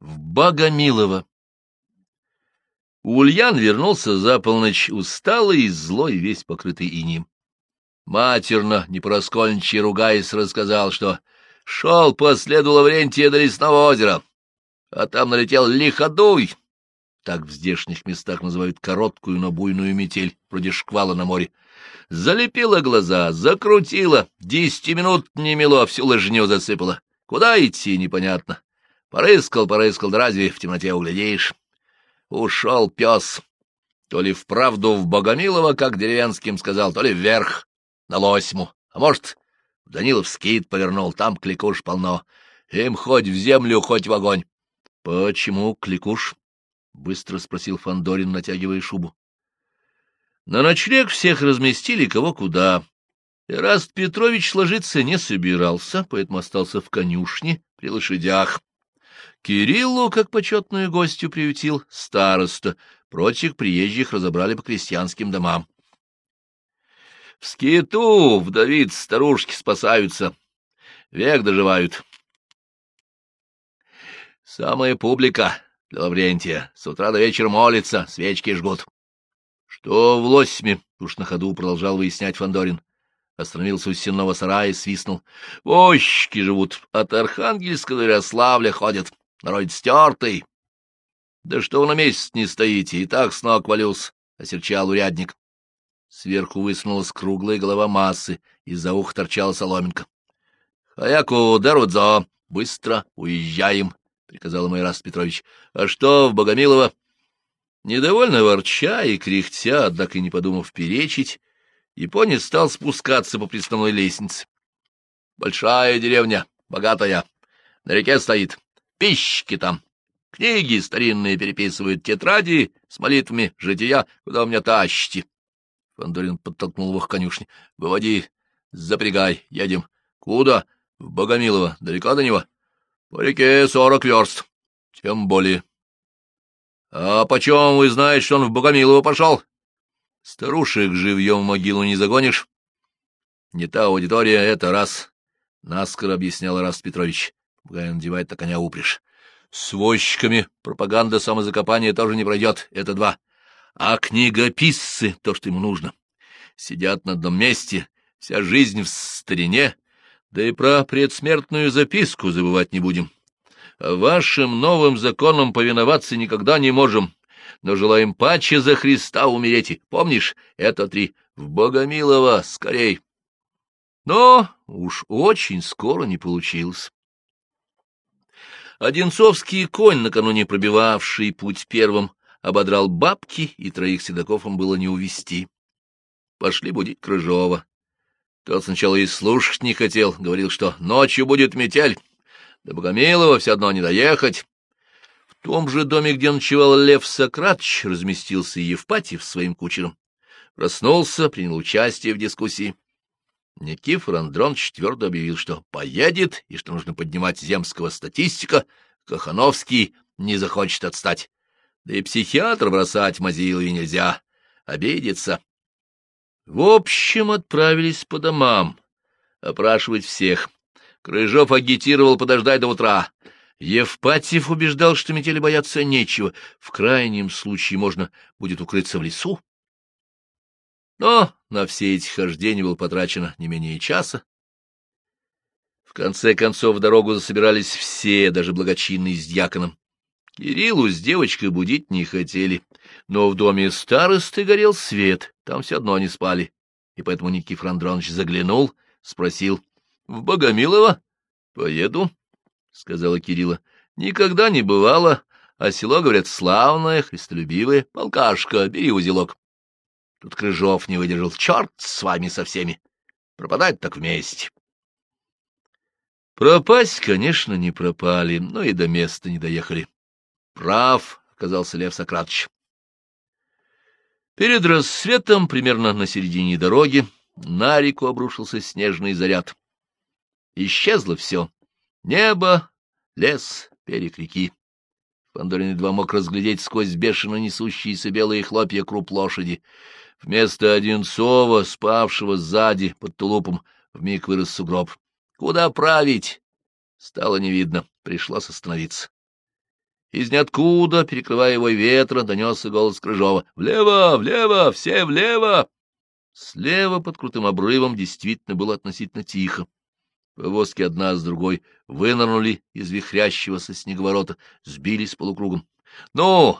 в Богомилово. Ульян вернулся за полночь, усталый злой, весь покрытый инем. Матерно, не пораскольничьи ругаясь, рассказал, что шел по следу Лаврентия до лесного озера, а там налетел лиходуй. Так в здешних местах называют короткую, но буйную метель, вроде шквала на море. Залепила глаза, закрутила, десяти минут не мело, всю лыжню засыпала. Куда идти, непонятно. Порыскал, порыскал, да разве в темноте углядишь? Ушел пес. То ли вправду в Богомилово, как деревенским сказал, то ли вверх, на Лосьму. А может, Данилов скит повернул, там кликуш полно. Им хоть в землю, хоть в огонь. — Почему кликуш? — быстро спросил Фандорин, натягивая шубу. На ночлег всех разместили кого куда. Эраст Петрович ложиться не собирался, поэтому остался в конюшне при лошадях. Кириллу, как почетную гостью, приютил староста. Прочих приезжих разобрали по крестьянским домам. В скиту вдовиц старушки спасаются, век доживают. Самая публика для Лаврентия с утра до вечера молится, свечки жгут. Что в Лосьме? Уж на ходу продолжал выяснять Фандорин. Остановился у сенного сарая и свистнул. Возчики живут, от Архангельска до Ярославля ходят. Народ стертый. Да что вы на месяц не стоите, и так с ног валюсь, — осерчал урядник. Сверху высунулась круглая голова массы, из-за уха торчала соломинка. — Хаяку, Дарудзо, быстро уезжаем, — приказал ему Ираст Петрович. — А что в Богомилово? Недовольно ворча и кряхтя, однако и не подумав перечить, японец стал спускаться по приставной лестнице. Большая деревня, богатая, на реке стоит, пищки там, книги старинные переписывают, тетради с молитвами, жития, куда у меня тащите. Фандорин подтолкнул его к конюшне. — Выводи, запрягай, едем. — Куда? — В Богомилово. Далеко до него? — По реке сорок верст. — Тем более. — А почем вы знаете, что он в Богомилово пошел? — Старушек живьем в могилу не загонишь. — Не та аудитория, это раз. — наскоро объяснял Раст Петрович. Пугай надевает на коня упряжь. — С возчиками пропаганда самозакопания тоже не пройдет, это два. А книгописцы, то, что ему нужно, сидят на одном месте, вся жизнь в старине, да и про предсмертную записку забывать не будем. Вашим новым законам повиноваться никогда не можем, но желаем паче за Христа умереть. Помнишь, это три. В Богомилово, скорей. Но уж очень скоро не получилось. Одинцовский конь, накануне пробивавший путь первым, ободрал бабки, и троих седаков он было не увести. Пошли будить Крыжова. Тот сначала и слушать не хотел, говорил, что ночью будет метель, до Богомилова все одно не доехать. В том же доме, где ночевал Лев Сократч, разместился Евпатьев своим кучером. Проснулся, принял участие в дискуссии. Никифор Андронович твердо объявил, что поедет и что нужно поднимать земского статистика, Кахановский не захочет отстать. Да и психиатр бросать Мазилове нельзя, обидится. В общем, отправились по домам, опрашивать всех. Крыжов агитировал подождать до утра. Евпатьев убеждал, что метели бояться нечего, в крайнем случае можно будет укрыться в лесу. Но на все эти хождения было потрачено не менее часа. В конце концов в дорогу засобирались все, даже благочинные с дьяконом. Кириллу с девочкой будить не хотели, но в доме старосты горел свет, там все одно они спали, и поэтому Никифор Андронович заглянул, спросил, — В Богомилово? — Поеду, — сказала Кирилла. — Никогда не бывало, а село, говорят, славное, христолюбивое. Полкашка, бери узелок. Тут Крыжов не выдержал. Черт с вами со всеми! Пропадать так вместе. Пропасть, конечно, не пропали, но и до места не доехали. Прав, оказался Лев Сократович. Перед рассветом, примерно на середине дороги, на реку обрушился снежный заряд. Исчезло все. Небо, лес, берег реки. Фандорин едва мог разглядеть сквозь бешено несущиеся белые хлопья круп лошади. Вместо Одинцова, спавшего сзади под тулупом, вмиг вырос сугроб. Куда править? Стало не видно, пришлось остановиться. Из ниоткуда, перекрывая его ветра, донесся голос Крыжова. «Влево! Влево! Все влево!» Слева под крутым обрывом действительно было относительно тихо. Повозки одна с другой вынырнули из вихрящегося снеговорота, сбились полукругом. — Ну,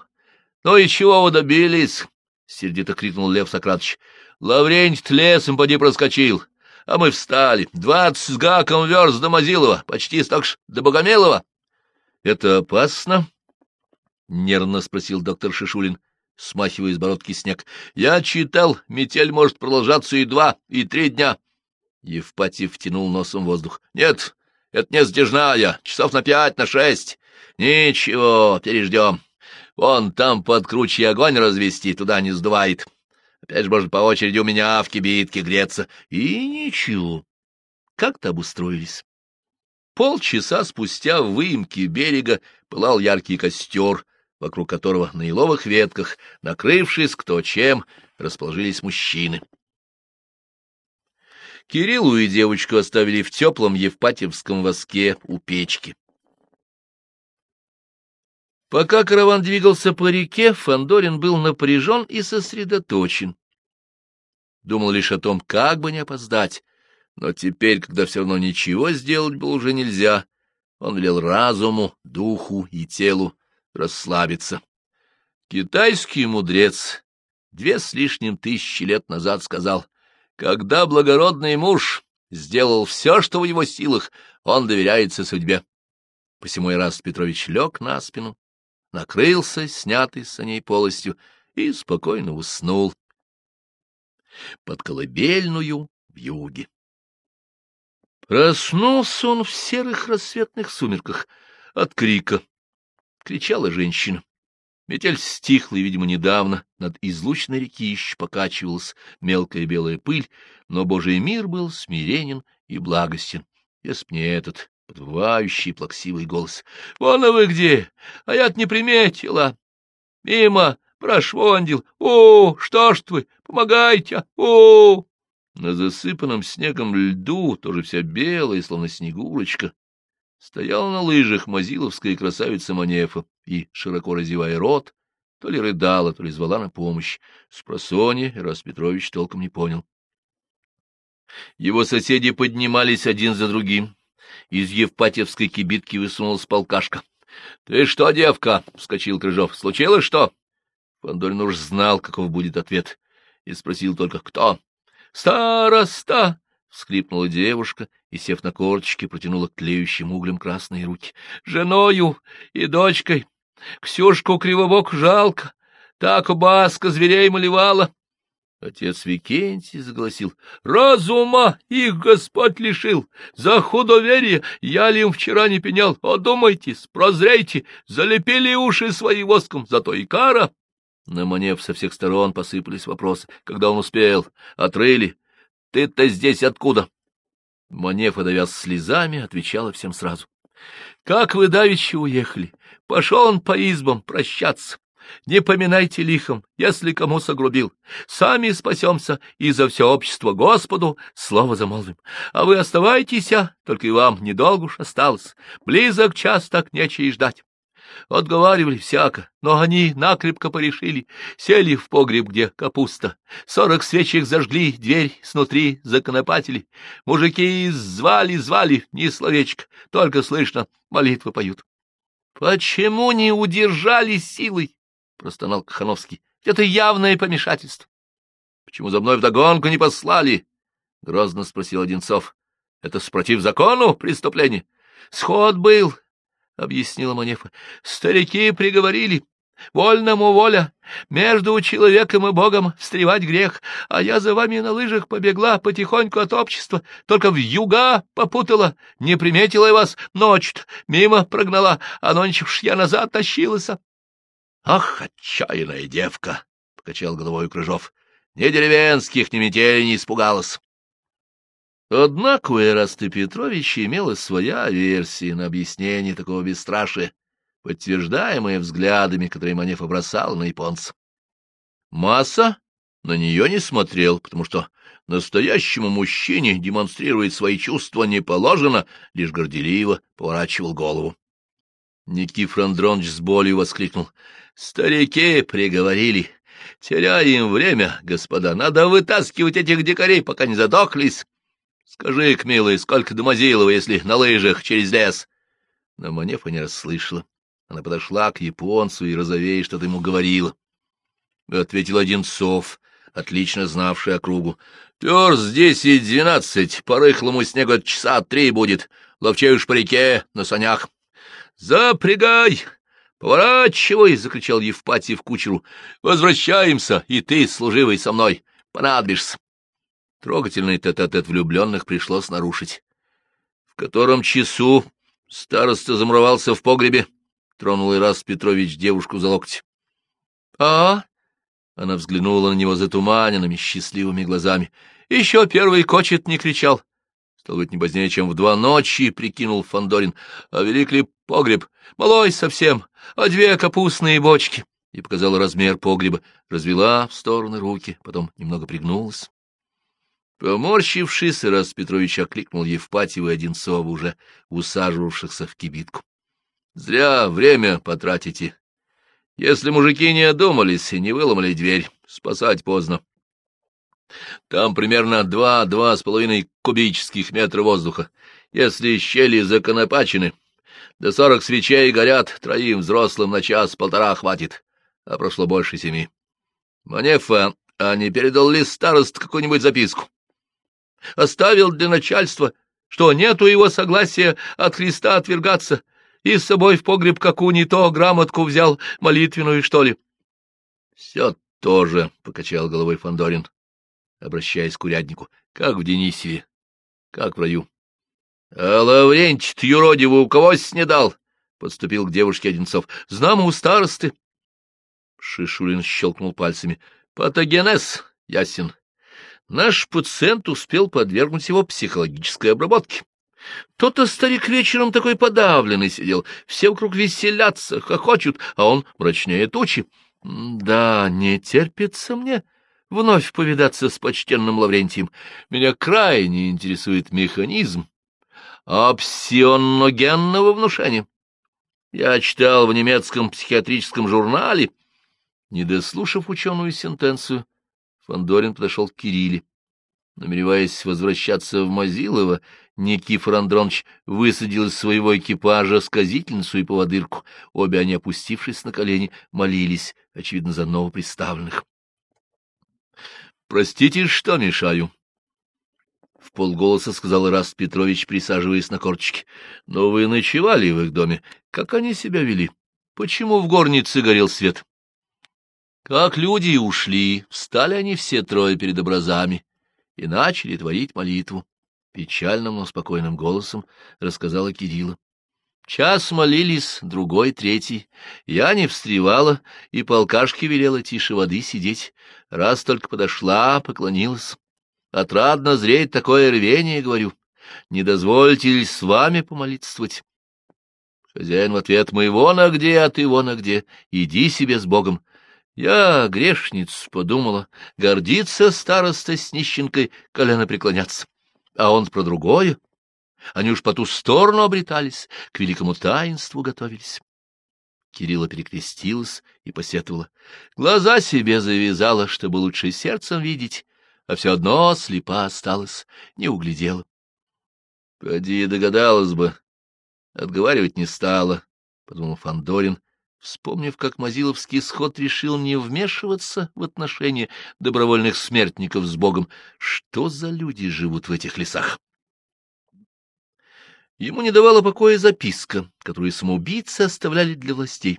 ну и чего вы добились? — сердито крикнул Лев Сократович. — Лаврентий лесом поди проскочил, а мы встали. Двадцать с гаком верст до Мазилова, почти столько ж до Богомелова. — Это опасно? — нервно спросил доктор Шишулин, смахивая из бородки снег. — Я читал, метель может продолжаться и два, и три дня. Евпатий втянул носом воздух. — Нет, это не сдержная, часов на пять, на шесть. Ничего, переждем. Вон там под круче огонь развести, туда не сдувает. Опять же, может, по очереди у меня в кибитке греться. И ничего. Как-то обустроились. Полчаса спустя в выемке берега пылал яркий костер, вокруг которого на еловых ветках, накрывшись кто чем, расположились мужчины. Кириллу и девочку оставили в теплом Евпатьевском воске у печки. Пока караван двигался по реке, Фандорин был напряжен и сосредоточен. Думал лишь о том, как бы не опоздать, но теперь, когда все равно ничего сделать было уже нельзя, он велел разуму, духу и телу расслабиться. Китайский мудрец две с лишним тысячи лет назад сказал — когда благородный муж сделал все, что в его силах, он доверяется судьбе. Посему Ираст Петрович лег на спину, накрылся, снятый с ней полостью, и спокойно уснул под колыбельную в юге. Проснулся он в серых рассветных сумерках от крика. Кричала женщина. Метель стихла, и, видимо, недавно над излучной реки еще покачивалась мелкая белая пыль, но Божий мир был смиренен и благостен, если б не этот подвывающий плаксивый голос. — Вон а вы где! А я-то не приметила! Мимо прошвондил! О, что ж вы! Помогайте! О! На засыпанном снегом льду, тоже вся белая, словно снегурочка, стояла на лыжах мазиловская красавица Манефа и, широко разевая рот, то ли рыдала, то ли звала на помощь. Спросонья Ирас Петрович толком не понял. Его соседи поднимались один за другим. Из Евпатьевской кибитки высунулась полкашка. — Ты что, девка? — вскочил Крыжов. — Случилось что? Фандорин уж знал, каков будет ответ, и спросил только, кто. — Староста! — всхлипнула девушка и, сев на корточки, протянула к тлеющим углям красные руки. — Женою и дочкой. Ксюшку Кривобок жалко. Так баска зверей малевала. Отец Викентий загласил. — Разума их Господь лишил. За худоверие я ли им вчера не пенял. Одумайтесь, прозрейте, залепили уши свои воском, зато и кара. На манев со всех сторон посыпались вопросы. Когда он успел? Отрыли. Ты-то здесь откуда? Манефа, давясь слезами, отвечала всем сразу. — Как вы давеча уехали? Пошел он по избам прощаться. Не поминайте лихом, если кому согрубил. Сами спасемся и за все общество Господу слово замолвим. А вы оставайтесь, только и вам недолго уж осталось. Близок час так нечего и ждать. Отговаривали всяко, но они накрепко порешили. Сели в погреб, где капуста. Сорок свечек зажгли, дверь снутри законопатили. Мужики звали-звали, ни словечко, только слышно, молитвы поют. — Почему не удержали силой? — простонал Кахановский. — Это явное помешательство. — Почему за мной вдогонку не послали? — грозно спросил Одинцов. — Это спротив закону преступление? — Сход был, — объяснила Манефа. — Старики приговорили. Вольному воля, между человеком и Богом встревать грех, а я за вами на лыжах побегла потихоньку от общества, только в юга попутала, не приметила я вас, ночь мимо прогнала, а ночь уж я назад тащилась. — Ах, отчаянная девка! — покачал головой Крыжов. — Ни деревенских, ни метели не испугалась. Однако у Эраста Петровича имелась своя версия на объяснение такого бесстрашия, подтверждаемая взглядами, которые Манефа бросал на японца. Масса на нее не смотрел, потому что настоящему мужчине демонстрировать свои чувства не положено, лишь горделиво поворачивал голову. Никифор Андронович с болью воскликнул. — Старики приговорили. Теряем время, господа. Надо вытаскивать этих дикарей, пока не задохлись. Скажи-ка, милый, сколько до Мазилова, если на лыжах через лес? Но Манефа не расслышала. Она подошла к японцу и, розовея, что-то ему говорила. Ответил Одинцов, отлично знавший округу. — Перс десять двенадцать, по рыхлому снегу часа три будет. Ловчей уж по реке, на санях. — Запрягай! Поворачивай! — закричал Евпатий в кучеру. — Возвращаемся, и ты, служивый, со мной, понадобишься. Трогательный тет-а-тет влюбленных пришлось нарушить. — В котором часу староста замуровался в погребе? — тронул Ирас Петрович девушку за локоть. — А? Она взглянула на него затуманенными, счастливыми глазами. Еще первый кочет не кричал. Стал быть, не позднее, чем в два ночи, — прикинул Фандорин. А велик ли погреб? Малой совсем, а две капустные бочки. И показала размер погреба, развела в стороны руки, потом немного пригнулась. Поморщившись, раз Петрович окликнул Евпатьева и Одинцова, уже усаживавшихся в кибитку. — Зря время потратите. Если мужики не одумались и не выломали дверь, спасать поздно. Там примерно два-два с половиной кубических метра воздуха. Если щели законопачены, до сорок свечей горят, троим взрослым на час-полтора хватит, а прошло больше семи. Манефа, а не передал ли старост какую-нибудь записку? Оставил для начальства, что нету его согласия от Христа отвергаться, и с собой в погреб какую не то грамотку взял, молитвенную, что ли? — Все тоже, — покачал головой Фандорин, обращаясь к уряднику, — как в Денисеве, как в раю. — А Лаврентий-то юродиву у кого снедал? — подступил к девушке Одинцов. — Знамо у старосты. Шишулин щелкнул пальцами. — Патогенез, ясен. Наш пациент успел подвергнуть его психологической обработке. То-то старик вечером такой подавленный сидел, все вокруг веселятся, хохочут, а он мрачнее тучи. Да, не терпится мне вновь повидаться с почтенным Лаврентием. Меня крайне интересует механизм опсионогенного внушения. Я читал в немецком психиатрическом журнале. Не дослушав ученую сентенцию, Фандорин подошел к Кирилле. Намереваясь возвращаться в Мазилово, Никифор Андронович высадил из своего экипажа сказительницу и поводырку. Обе они, опустившись на колени, молились, очевидно, за новоприставленных. — Простите, что мешаю? — в полголоса сказал Ираст Петрович, присаживаясь на корточки. — Но вы ночевали в их доме. Как они себя вели? Почему в горнице горел свет? Как люди ушли, встали они все трое перед образами и начали творить молитву. Печальным, но спокойным голосом рассказала Кирилла. Час молились, другой, третий. Я не встревала, и полкашке велела тише воды сидеть. Раз только подошла, поклонилась. Отрадно зреть такое рвение, говорю. Не дозвольте ли с вами помолитствовать? Хозяин в ответ, моего на где, а ты вон на где. Иди себе с Богом. Я, грешниц, подумала, гордится староста с нищенкой колено преклоняться. А он про другое. Они уж по ту сторону обретались, к великому таинству готовились. Кирилла перекрестилась и посетовала. Глаза себе завязала, чтобы лучше сердцем видеть, а все одно слепа осталась, не углядела. Поди догадалась бы, отговаривать не стала, — подумал Фандорин вспомнив, как Мазиловский сход решил не вмешиваться в отношения добровольных смертников с Богом. Что за люди живут в этих лесах? Ему не давала покоя записка, которую самоубийцы оставляли для властей.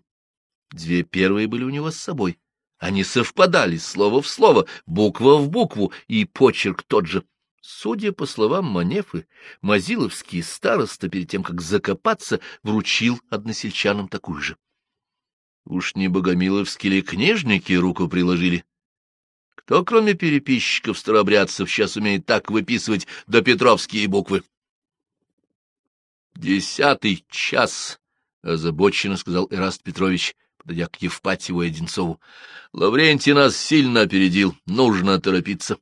Две первые были у него с собой. Они совпадали слово в слово, буква в букву, и почерк тот же. Судя по словам Манефы, Мазиловский староста перед тем, как закопаться, вручил односельчанам такую же. Уж не богомиловские ли книжники руку приложили? Кто, кроме переписчиков-старобрядцев, сейчас умеет так выписывать до петровские буквы? «Десятый час», — озабоченно сказал Эраст Петрович, подойдя к Евпатьеву и Одинцову. «Лаврентий нас сильно опередил, нужно торопиться».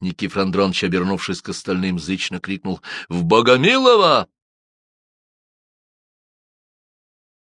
Никифор Андронович, обернувшись к остальным, зычно крикнул «В Богомилово!»